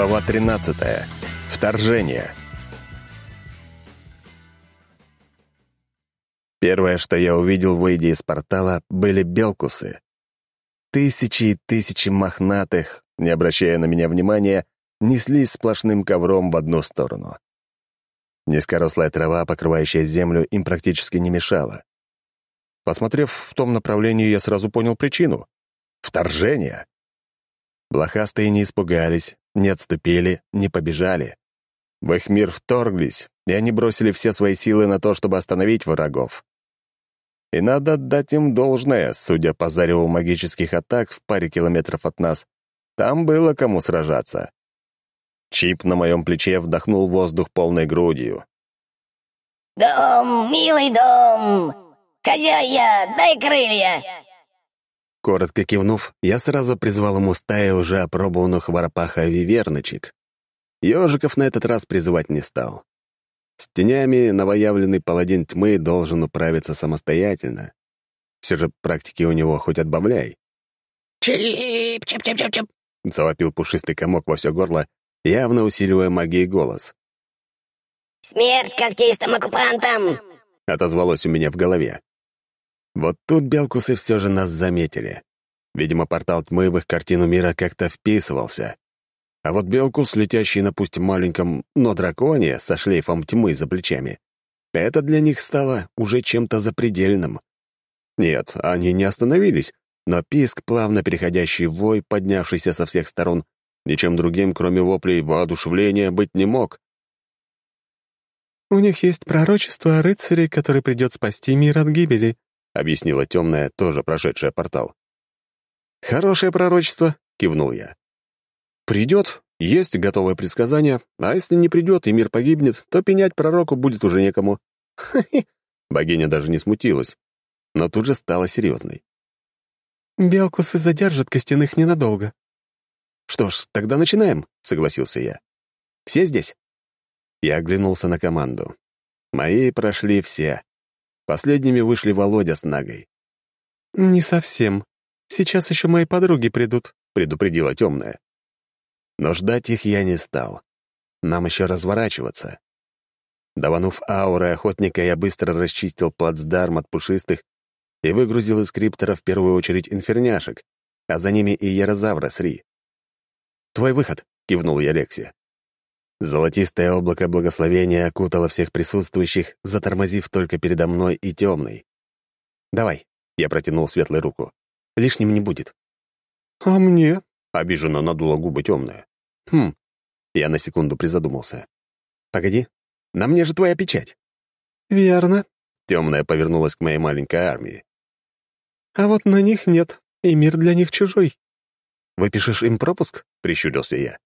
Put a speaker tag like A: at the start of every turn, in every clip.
A: Глава 13. Вторжение. Первое, что я увидел, выйдя из портала, были белкусы. Тысячи и тысячи мохнатых, не обращая на меня внимания, неслись сплошным ковром в одну сторону. Низкорослая трава, покрывающая землю, им практически не мешала. Посмотрев в том направлении, я сразу понял причину. Вторжение. Блохастые не испугались, не отступили, не побежали. В их мир вторглись, и они бросили все свои силы на то, чтобы остановить врагов. И надо отдать им должное, судя по зареву магических атак в паре километров от нас. Там было кому сражаться. Чип на моем плече вдохнул воздух полной грудью.
B: «Дом, милый дом! Хозяя, дай крылья!»
A: Коротко кивнув, я сразу призвал ему стаю уже опробованных воропаха виверночек. Ежиков на этот раз призывать не стал. С тенями новоявленный паладин тьмы должен управиться самостоятельно. Все же практики у него хоть отбавляй.
B: «Чип, чип-чип-чип-чип!»
A: — завопил пушистый комок во все горло, явно усиливая магией голос.
B: «Смерть когтистым оккупантам!»
A: — отозвалось у меня в голове. Вот тут белкусы все же нас заметили. Видимо, портал тьмы в их картину мира как-то вписывался. А вот белкус, летящий на пусть маленьком, но драконе, со шлейфом тьмы за плечами, это для них стало уже чем-то запредельным. Нет, они не остановились, но писк, плавно переходящий в вой, поднявшийся со всех сторон, ничем другим, кроме воплей воодушевления, быть не мог.
C: «У них есть пророчество о рыцаре, который придет спасти мир от гибели», — объяснила темная, тоже прошедшая портал.
A: «Хорошее пророчество», — кивнул я. «Придет, есть готовое предсказание, а если не придет и мир погибнет, то пенять пророку будет уже некому». Хе-хе. Богиня даже не смутилась, но тут же стала серьезной.
C: «Белкусы задержат костяных ненадолго».
A: «Что ж, тогда начинаем», — согласился я. «Все здесь?» Я оглянулся на команду. Мои прошли все. Последними вышли Володя с Нагой.
C: «Не совсем. Сейчас еще мои подруги придут», —
A: предупредила темная. Но ждать их я не стал. Нам еще разворачиваться. Даванув ауры охотника, я быстро расчистил плацдарм от пушистых и выгрузил из криптора в первую очередь инферняшек, а за ними и ярозавра с Ри. «Твой выход», — кивнул я Лексе. Золотистое облако благословения окутало всех присутствующих, затормозив только передо мной и темной. «Давай», — я протянул светлую руку. «Лишним не будет».
C: «А мне?»
A: — обиженно надула губы темная. «Хм». Я на секунду призадумался. «Погоди, на мне же твоя печать».
C: «Верно».
A: Темная повернулась к моей маленькой армии.
C: «А вот на них нет, и мир для них чужой».
A: «Выпишешь им пропуск?» — прищурился я.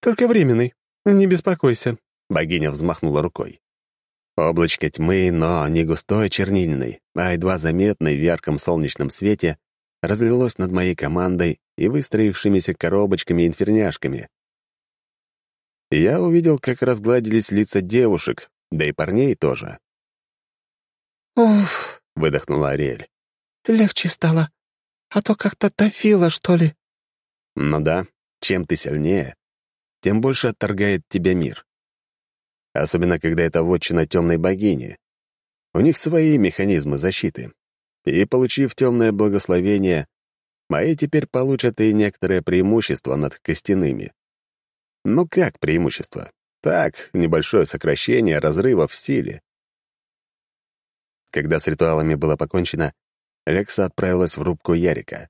C: «Только временный. «Не беспокойся», —
A: богиня взмахнула рукой. Облачко тьмы, но не густой чернильный, а едва заметный в ярком солнечном свете, разлилось над моей командой и выстроившимися коробочками и инферняшками. Я увидел, как разгладились лица девушек, да и парней тоже.
C: «Уф», —
A: выдохнула Ариэль.
C: «Легче стало. А то как-то тофило, что ли».
A: «Ну да, чем ты сильнее, тем больше отторгает тебя мир. Особенно, когда это вотчина темной богини. У них свои механизмы защиты. И, получив темное благословение, мои теперь получат и некоторое преимущество над костяными. Ну как преимущество? Так, небольшое сокращение разрыва в силе. Когда с ритуалами было покончено, Лекса отправилась в рубку Ярика.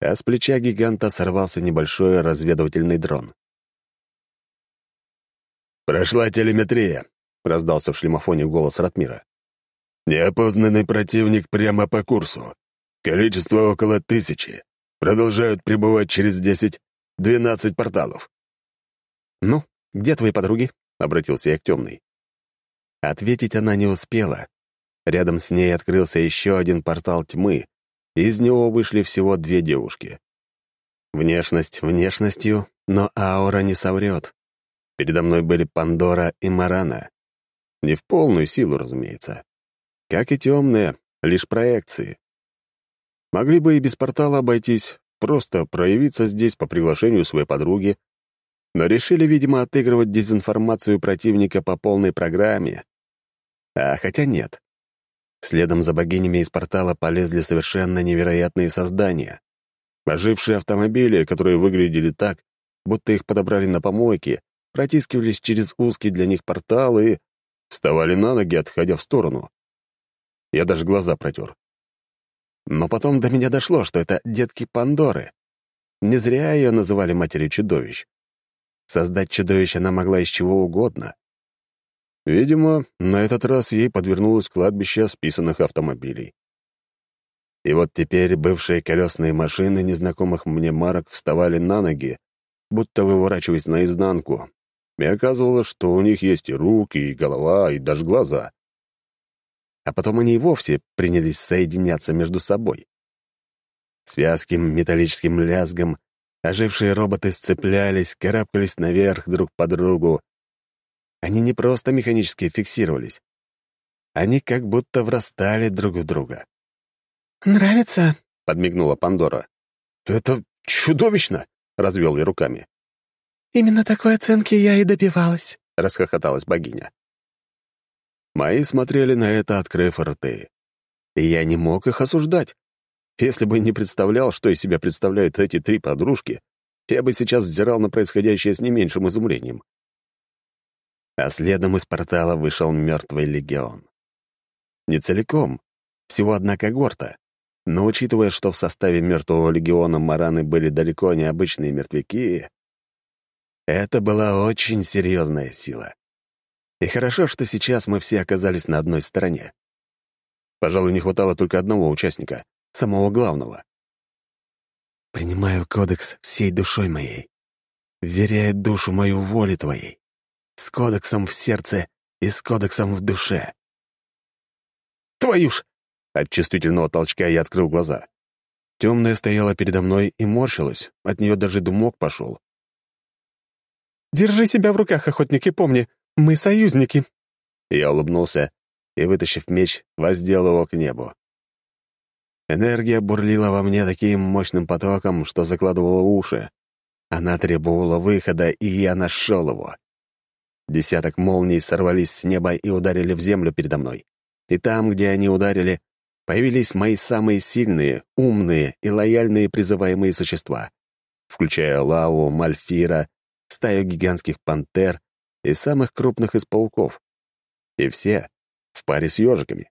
A: А с плеча гиганта сорвался небольшой разведывательный дрон. «Прошла телеметрия», — раздался в шлемофоне голос Ратмира. «Неопознанный противник прямо по курсу. Количество около тысячи. Продолжают прибывать через десять-двенадцать порталов». «Ну, где твои подруги?» — обратился я к темной. Ответить она не успела. Рядом с ней открылся еще один портал тьмы, из него вышли всего две девушки. Внешность внешностью, но аура не соврет. Передо мной были Пандора и Марана. Не в полную силу, разумеется. Как и темные, лишь проекции. Могли бы и без портала обойтись, просто проявиться здесь по приглашению своей подруги, но решили, видимо, отыгрывать дезинформацию противника по полной программе. А хотя нет. Следом за богинями из портала полезли совершенно невероятные создания. Ожившие автомобили, которые выглядели так, будто их подобрали на помойке, протискивались через узкий для них портал и вставали на ноги, отходя в сторону. Я даже глаза протер. Но потом до меня дошло, что это детки Пандоры. Не зря ее называли матерью чудовищ. Создать чудовище она могла из чего угодно. Видимо, на этот раз ей подвернулось кладбище списанных автомобилей. И вот теперь бывшие колесные машины незнакомых мне марок вставали на ноги, будто выворачиваясь наизнанку, и оказывалось, что у них есть и руки, и голова, и даже глаза. А потом они и вовсе принялись соединяться между собой. С вязким металлическим лязгом ожившие роботы сцеплялись, карабкались наверх друг по другу. Они не просто механически фиксировались. Они как будто врастали друг в друга.
D: «Нравится?»
A: — подмигнула Пандора. «Это чудовищно!» — развел я руками.
D: «Именно такой оценки я и добивалась», —
A: расхохоталась богиня. Мои смотрели на это, открыв рты. И я не мог их осуждать. Если бы не представлял, что из себя представляют эти три подружки, я бы сейчас взирал на происходящее с не меньшим изумлением. А следом из портала вышел мертвый легион. Не целиком, всего одна когорта. Но учитывая, что в составе мертвого легиона мараны были далеко не обычные мертвяки, это была очень серьезная сила. И хорошо, что сейчас мы все оказались на одной стороне. Пожалуй, не хватало только одного участника, самого главного. «Принимаю кодекс всей душой моей, вверяя душу мою воле твоей, с кодексом в сердце и с кодексом в душе». «Твою ж!» От чувствительного толчка я открыл глаза. Темная стояла передо мной и морщилась, от нее даже дымок пошел.
D: «Держи себя в руках, охотник, и помни, мы союзники».
A: Я улыбнулся и, вытащив меч, воздел его к небу. Энергия бурлила во мне таким мощным потоком, что закладывала уши. Она требовала выхода, и я нашел его. Десяток молний сорвались с неба и ударили в землю передо мной. И там, где они ударили, появились мои самые сильные, умные и лояльные призываемые существа, включая Лау, Мальфира, стаю гигантских пантер и самых крупных из пауков. И все в паре с ежиками.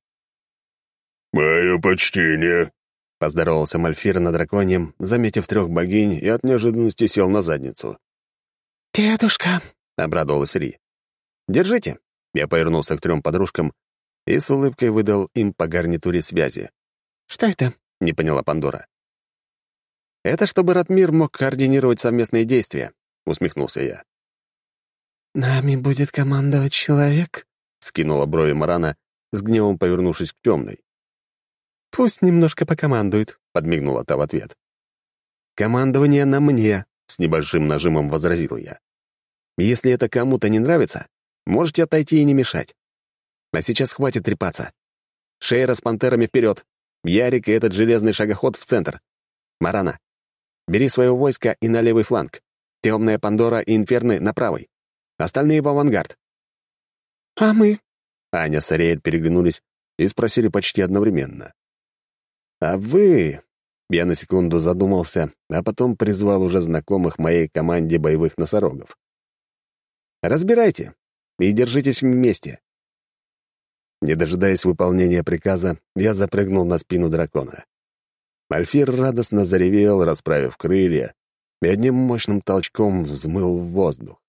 E: «Мое почтение», — поздоровался Мальфир на драконьем, заметив трех богинь и от неожиданности сел на задницу.
D: «Дедушка», —
A: обрадовалась Ри. «Держите». Я повернулся к трем подружкам и с улыбкой выдал им по гарнитуре связи.
D: «Что это?»
A: — не поняла Пандора. «Это чтобы Ратмир мог координировать совместные действия», — усмехнулся я.
D: «Нами будет командовать человек?»
A: — скинула брови Марана, с гневом повернувшись к темной.
D: «Пусть немножко покомандует», —
A: подмигнула та в ответ. «Командование на мне», — с небольшим нажимом возразил я. «Если это кому-то не нравится, можете отойти и не мешать. А сейчас хватит трепаться. Шейра с пантерами вперед. Ярик и этот железный шагоход в центр. Марана, бери свое войско и на левый фланг. Темная Пандора и Инферны на правый. Остальные в авангард.
D: «А мы?»
A: Аня с Ариэль переглянулись и спросили почти одновременно. «А вы...» Я на секунду задумался, а потом призвал уже знакомых моей команде боевых носорогов. «Разбирайте и держитесь вместе. Не дожидаясь выполнения приказа, я запрыгнул на спину дракона. Альфир радостно заревел, расправив крылья, и одним мощным толчком взмыл в воздух.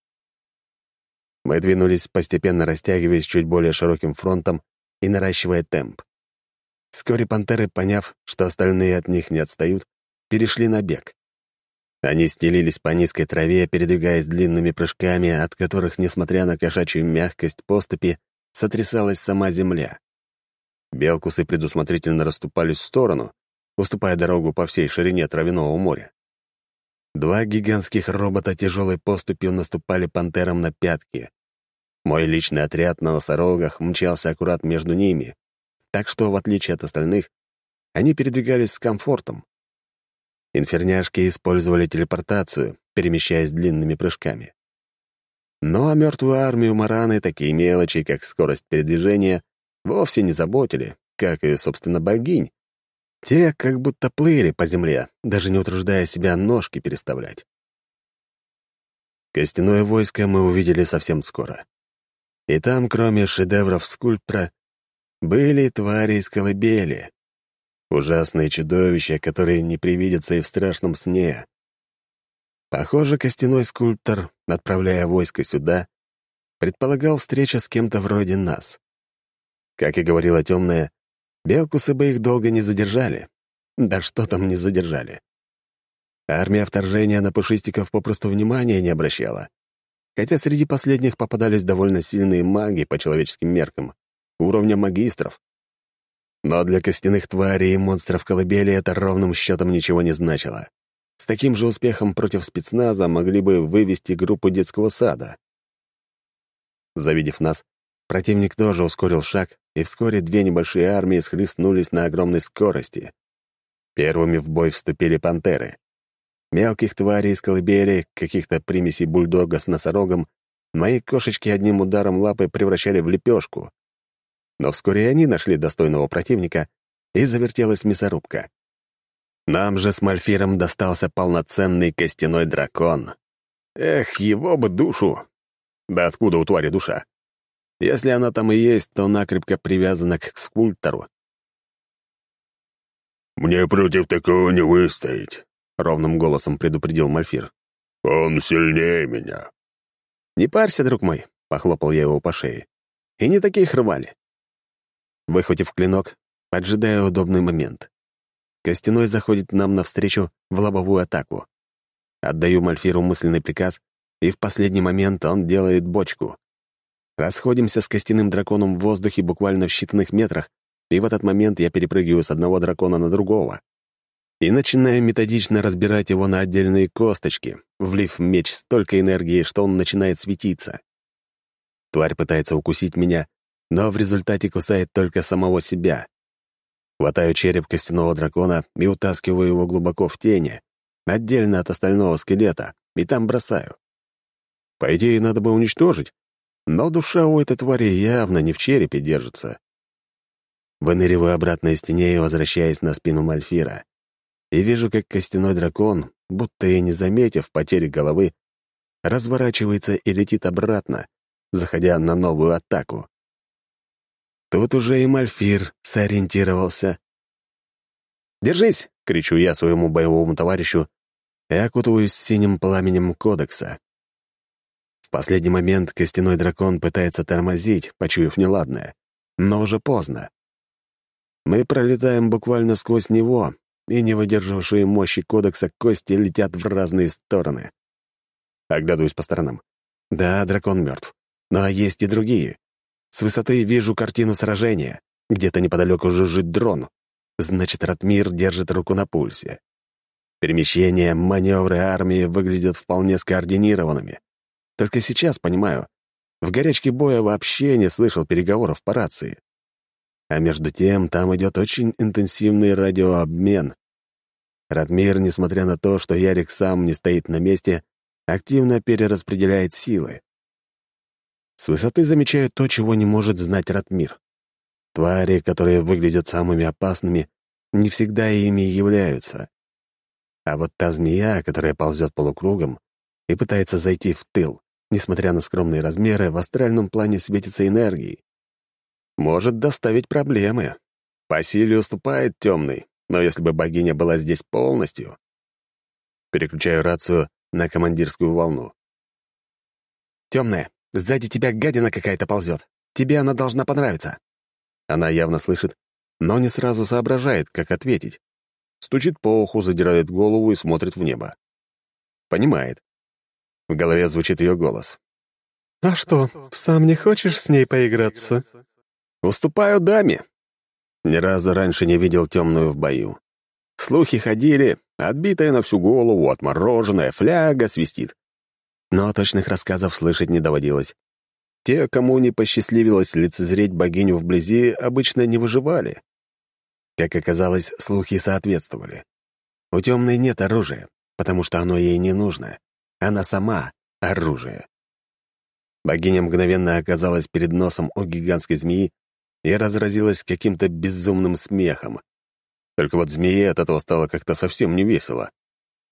A: Мы двинулись, постепенно растягиваясь чуть более широким фронтом и наращивая темп. Вскоре пантеры, поняв, что остальные от них не отстают, перешли на бег. Они стелились по низкой траве, передвигаясь длинными прыжками, от которых, несмотря на кошачью мягкость поступи, сотрясалась сама земля. Белкусы предусмотрительно расступались в сторону, уступая дорогу по всей ширине травяного моря. Два гигантских робота тяжелой поступью наступали пантерам на пятки. Мой личный отряд на носорогах мчался аккурат между ними, так что, в отличие от остальных, они передвигались с комфортом. Инферняшки использовали телепортацию, перемещаясь длинными прыжками. Но а мертвую армию Мараны такие мелочи, как скорость передвижения, вовсе не заботили, как и, собственно, богинь. Те как будто плыли по земле, даже не утруждая себя ножки переставлять. Костяное войско мы увидели совсем скоро. И там, кроме шедевров скульптора, были твари из колыбели. Ужасные чудовища, которые не привидятся и в страшном сне. Похоже, костяной скульптор, отправляя войско сюда, предполагал встречу с кем-то вроде нас. Как и говорила темная, белкусы бы их долго не задержали. Да что там не задержали. Армия вторжения на пушистиков попросту внимания не обращала. Хотя среди последних попадались довольно сильные маги по человеческим меркам, уровня магистров. Но для костяных тварей и монстров колыбели это ровным счетом ничего не значило. С таким же успехом против спецназа могли бы вывести группу детского сада. Завидев нас, противник тоже ускорил шаг, и вскоре две небольшие армии схлестнулись на огромной скорости. Первыми в бой вступили пантеры. Мелких тварей из колыбели, каких-то примесей бульдога с носорогом, мои кошечки одним ударом лапы превращали в лепешку. Но вскоре они нашли достойного противника, и завертелась мясорубка. Нам же с Мальфиром достался полноценный костяной дракон. Эх, его бы душу! Да откуда у твари душа? Если она там и есть, то накрепко привязана к скульптору.
E: «Мне против такого не выстоять», — ровным голосом предупредил Мальфир. «Он сильнее меня».
A: «Не парься, друг мой», — похлопал я его по шее. «И не такие хрвали». Выхватив клинок, поджидая удобный момент. Костяной заходит нам навстречу в лобовую атаку. Отдаю Мальфиру мысленный приказ, и в последний момент он делает бочку. Расходимся с костяным драконом в воздухе буквально в считанных метрах, и в этот момент я перепрыгиваю с одного дракона на другого. И начинаю методично разбирать его на отдельные косточки, влив в меч столько энергии, что он начинает светиться. Тварь пытается укусить меня, но в результате кусает только самого себя. Хватаю череп костяного дракона и утаскиваю его глубоко в тени, отдельно от остального скелета, и там бросаю. По идее, надо бы уничтожить, но душа у этой твари явно не в черепе держится. Выныриваю обратно из теней, возвращаясь на спину Мальфира, и вижу, как костяной дракон, будто и не заметив потери головы, разворачивается и летит обратно, заходя на новую атаку. Тут уже и Мальфир сориентировался. «Держись!» — кричу я своему боевому товарищу и окутываюсь синим пламенем кодекса. Последний момент костяной дракон пытается тормозить, почуяв неладное, но уже поздно. Мы пролетаем буквально сквозь него, и не выдержавшие мощи кодекса кости летят в разные стороны. Оглядываюсь по сторонам. Да, дракон мертв. Но есть и другие. С высоты вижу картину сражения. Где-то неподалеку жужжит дрон. Значит, Ратмир держит руку на пульсе. Перемещения, маневры армии выглядят вполне скоординированными. Только сейчас понимаю, в горячке боя вообще не слышал переговоров по рации. А между тем там идет очень интенсивный радиообмен. Ратмир, несмотря на то, что Ярик сам не стоит на месте, активно перераспределяет силы. С высоты замечаю то, чего не может знать Ратмир. Твари, которые выглядят самыми опасными, не всегда ими являются. А вот та змея, которая ползет полукругом и пытается зайти в тыл, несмотря на скромные размеры, в астральном плане светится энергией. Может доставить проблемы. По силе уступает темный, но если бы богиня была здесь полностью... Переключаю рацию на командирскую волну. «Темная, Сзади тебя гадина какая-то ползет. Тебе она должна понравиться». Она явно слышит, но не сразу соображает, как ответить. Стучит по уху, задирает голову и смотрит в небо. Понимает. В голове звучит ее голос.
D: «А что, сам не хочешь с ней поиграться?»
A: «Уступаю даме». Ни разу раньше не видел темную в бою. Слухи ходили, отбитая на всю голову, отмороженная, фляга свистит но точных рассказов слышать не доводилось. Те, кому не посчастливилось лицезреть богиню вблизи, обычно не выживали. Как оказалось, слухи соответствовали. У темной нет оружия, потому что оно ей не нужно. Она сама — оружие. Богиня мгновенно оказалась перед носом у гигантской змеи и разразилась каким-то безумным смехом. Только вот змее от этого стало как-то совсем не весело.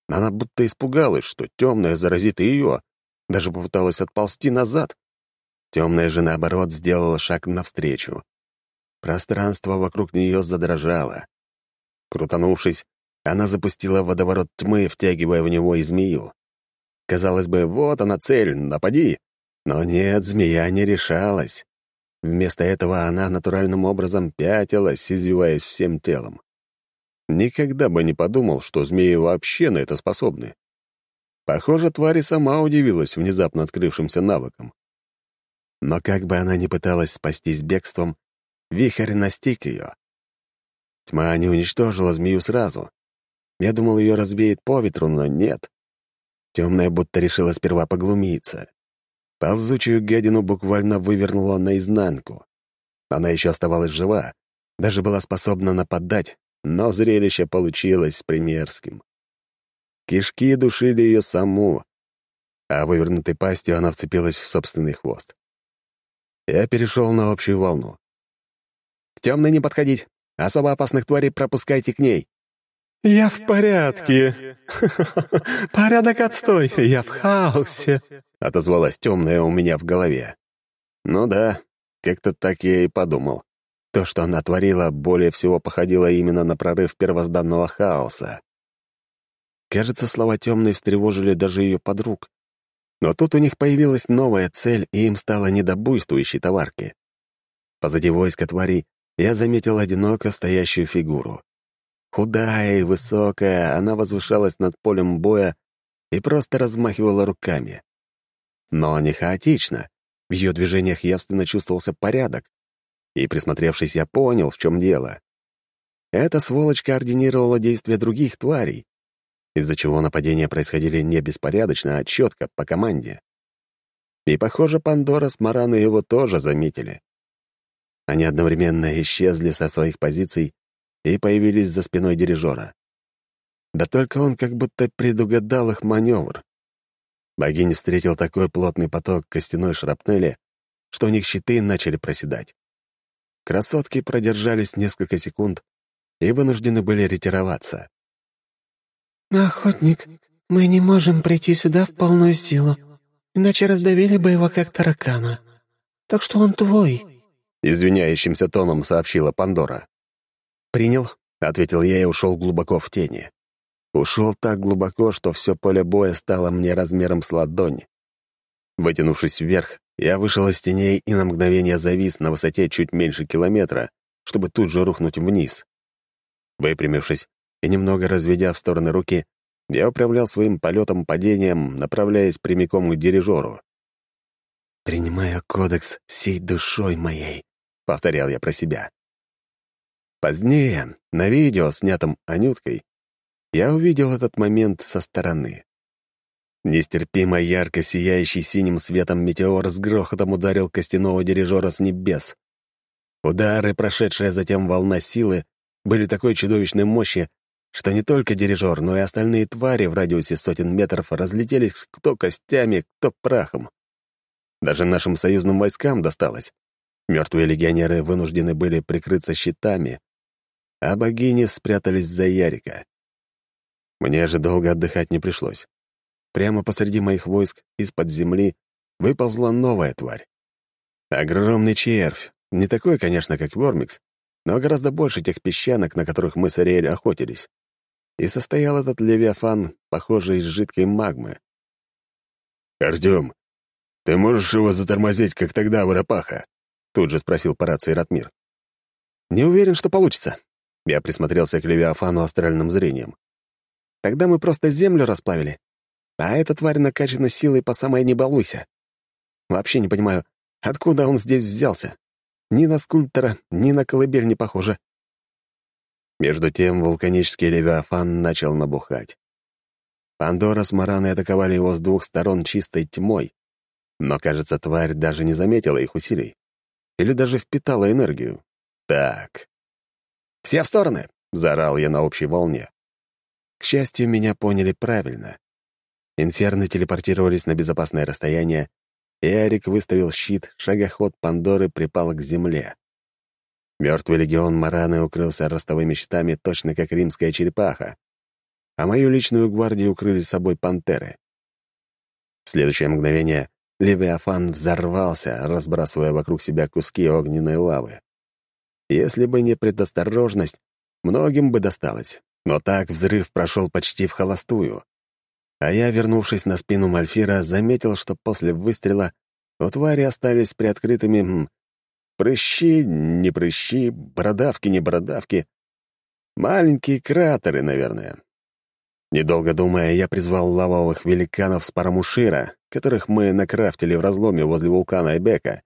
A: Она будто испугалась, что темная заразит и ее, даже попыталась отползти назад. Темная же, наоборот, сделала шаг навстречу. Пространство вокруг нее задрожало. Крутанувшись, она запустила водоворот тьмы, втягивая в него и змею. Казалось бы, вот она цель, напади. Но нет, змея не решалась. Вместо этого она натуральным образом пятилась, извиваясь всем телом. Никогда бы не подумал, что змеи вообще на это способны. Похоже, тварь и сама удивилась внезапно открывшимся навыкам. Но как бы она ни пыталась спастись бегством, вихрь настиг ее. Тьма не уничтожила змею сразу. Я думал, ее разбеет по ветру, но нет. Темная будто решила сперва поглумиться. Ползучую гадину буквально вывернула наизнанку. Она еще оставалась жива, даже была способна нападать, но зрелище получилось примерским. Кишки душили ее саму, а вывернутой пастью она вцепилась в собственный хвост. Я перешел на общую волну. «К темной не подходить. Особо опасных тварей пропускайте к ней».
D: «Я в порядке. Порядок отстой. Я в хаосе», —
A: отозвалась темная у меня в голове. «Ну да, как-то так я и подумал. То, что она творила, более всего походило именно на прорыв первозданного хаоса. Кажется, слова темной встревожили даже ее подруг. Но тут у них появилась новая цель, и им стало не до буйствующей товарки. Позади войска тварей я заметил одиноко стоящую фигуру. Худая и высокая, она возвышалась над полем боя и просто размахивала руками. Но не хаотично. В ее движениях явственно чувствовался порядок, и, присмотревшись, я понял, в чем дело. Эта сволочь координировала действия других тварей, из-за чего нападения происходили не беспорядочно, а четко, по команде. И, похоже, Пандора с Мараной его тоже заметили. Они одновременно исчезли со своих позиций и появились за спиной дирижера. Да только он как будто предугадал их маневр. Богинь встретил такой плотный поток костяной шрапнели, что у них щиты начали проседать. Красотки продержались несколько секунд и вынуждены были ретироваться.
F: «Охотник, мы не можем прийти сюда в полную силу, иначе раздавили бы его как таракана. Так что он твой», —
A: извиняющимся тоном сообщила Пандора. «Принял», — ответил я и ушел глубоко в тени. Ушел так глубоко, что все поле боя стало мне размером с ладонь. Вытянувшись вверх, я вышел из теней и на мгновение завис на высоте чуть меньше километра, чтобы тут же рухнуть вниз. Выпрямившись и немного разведя в стороны руки, я управлял своим полетом-падением, направляясь прямиком к дирижеру. «Принимаю кодекс всей душой моей», — повторял я про себя. Позднее, на видео, снятом Анюткой, я увидел этот момент со стороны. Нестерпимо ярко сияющий синим светом метеор с грохотом ударил костяного дирижера с небес. Удары, прошедшая затем волна силы, были такой чудовищной мощи, что не только дирижер, но и остальные твари в радиусе сотен метров разлетелись кто костями, кто прахом. Даже нашим союзным войскам досталось. Мертвые легионеры вынуждены были прикрыться щитами, а богини спрятались за Ярика. Мне же долго отдыхать не пришлось. Прямо посреди моих войск из-под земли выползла новая тварь. Огромный червь. Не такой, конечно, как Вормикс, но гораздо больше тех песчанок, на которых мы с Ариэль охотились. И состоял этот левиафан, похожий из жидкой магмы.
E: «Артём, ты можешь его затормозить, как тогда в Тут же спросил по рации Ратмир.
A: «Не уверен, что получится». Я присмотрелся к Левиафану астральным зрением. «Тогда мы просто землю расплавили, а эта тварь накачана силой по самой не балуйся. Вообще не понимаю, откуда он здесь взялся. Ни на скульптора, ни на колыбель не похоже. Между тем вулканический левиафан начал набухать. Пандора с Мараной атаковали его с двух сторон чистой тьмой, но, кажется, тварь даже не заметила их усилий. Или даже впитала энергию. Так. «Все в стороны!» — заорал я на общей волне. К счастью, меня поняли правильно. Инферны телепортировались на безопасное расстояние, Эрик выставил щит, шагоход Пандоры припал к земле. Мертвый легион Мараны укрылся ростовыми щитами, точно как римская черепаха, а мою личную гвардию укрыли собой пантеры. В следующее мгновение Левиафан взорвался, разбрасывая вокруг себя куски огненной лавы. Если бы не предосторожность, многим бы досталось. Но так взрыв прошел почти в холостую. А я, вернувшись на спину Мальфира, заметил, что после выстрела у твари остались приоткрытыми прыщи, не прыщи, бородавки, не бородавки. Маленькие кратеры, наверное. Недолго думая, я призвал лавовых великанов с Парамушира, которых мы накрафтили в разломе возле вулкана Эбека,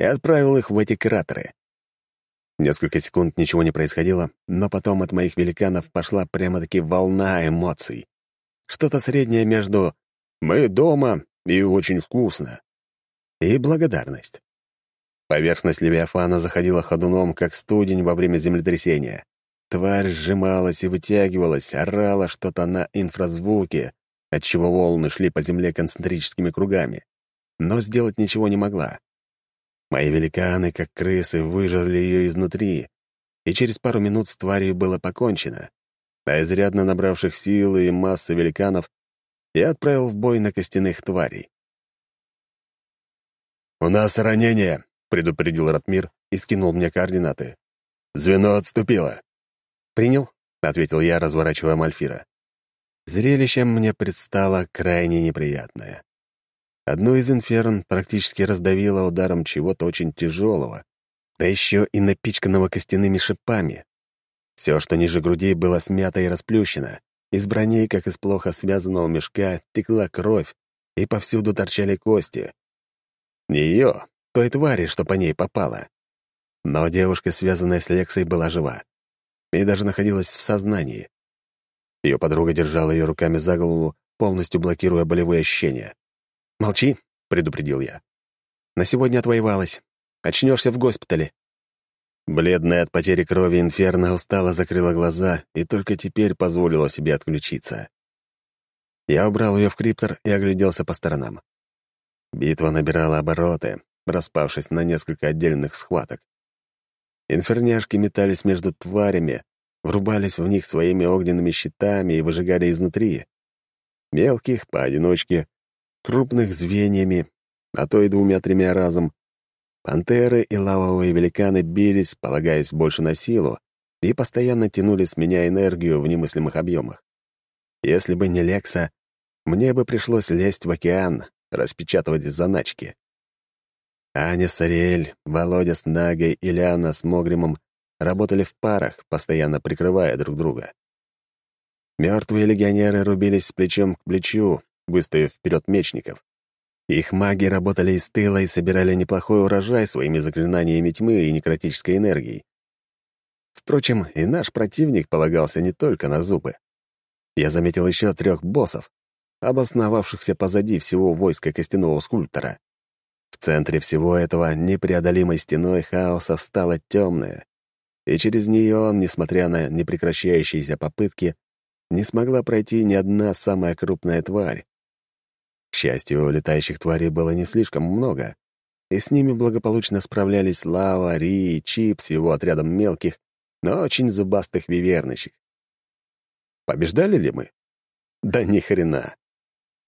A: и отправил их в эти кратеры. Несколько секунд ничего не происходило, но потом от моих великанов пошла прямо-таки волна эмоций. Что-то среднее между «мы дома» и «очень вкусно» и благодарность. Поверхность Левиафана заходила ходуном, как студень во время землетрясения. Тварь сжималась и вытягивалась, орала что-то на инфразвуке, отчего волны шли по земле концентрическими кругами. Но сделать ничего не могла. Мои великаны, как крысы, выжрали ее изнутри, и через пару минут с тварью было покончено. А изрядно набравших силы и массы великанов я отправил в бой на костяных тварей. «У нас ранение», — предупредил Ратмир и скинул мне координаты. «Звено отступило». «Принял», — ответил я, разворачивая Мальфира. Зрелищем мне предстало крайне неприятное. Одну из инферн практически раздавило ударом чего-то очень тяжелого, да еще и напичканного костяными шипами. Все, что ниже груди, было смято и расплющено. Из броней, как из плохо связанного мешка, текла кровь, и повсюду торчали кости. Не ее, той твари, что по ней попало. Но девушка, связанная с Лексой, была жива. И даже находилась в сознании. Ее подруга держала ее руками за голову, полностью блокируя болевые ощущения. «Молчи», — предупредил я. «На сегодня отвоевалась. Очнешься в госпитале». Бледная от потери крови инферно устало закрыла глаза и только теперь позволила себе отключиться. Я убрал ее в криптор и огляделся по сторонам. Битва набирала обороты, распавшись на несколько отдельных схваток. Инферняшки метались между тварями, врубались в них своими огненными щитами и выжигали изнутри. Мелких — поодиночке, крупных звеньями, а то и двумя-тремя разом. Пантеры и лавовые великаны бились, полагаясь больше на силу, и постоянно тянули с меня энергию в немыслимых объемах. Если бы не Лекса, мне бы пришлось лезть в океан, распечатывать заначки. Аня с Ариэль, Володя с Нагой и Ляна с Могримом работали в парах, постоянно прикрывая друг друга. Мертвые легионеры рубились плечом к плечу, выставив вперед мечников. Их маги работали из тыла и собирали неплохой урожай своими заклинаниями тьмы и некротической энергией. Впрочем, и наш противник полагался не только на зубы. Я заметил еще трех боссов, обосновавшихся позади всего войска костяного скульптора. В центре всего этого непреодолимой стеной хаоса встала темная, и через нее несмотря на непрекращающиеся попытки, не смогла пройти ни одна самая крупная тварь, к счастью, летающих тварей было не слишком много, и с ними благополучно справлялись Лава, Ри, Чип с его отрядом мелких, но очень зубастых виверночек. Побеждали ли мы? Да ни хрена.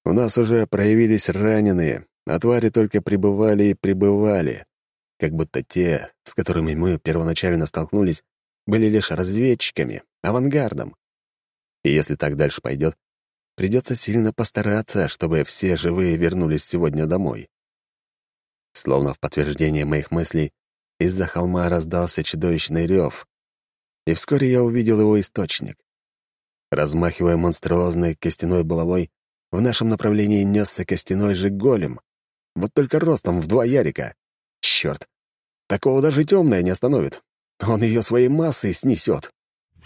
A: У нас уже проявились раненые, а твари только прибывали и прибывали, как будто те, с которыми мы первоначально столкнулись, были лишь разведчиками, авангардом. И если так дальше пойдет, Придется сильно постараться, чтобы все живые вернулись сегодня домой. Словно в подтверждение моих мыслей, из-за холма раздался чудовищный рев, и вскоре я увидел его источник. Размахивая монструозной костяной булавой, в нашем направлении несся костяной же голем. Вот только ростом в два ярика. Черт! Такого даже темная не остановит. Он ее своей массой снесет.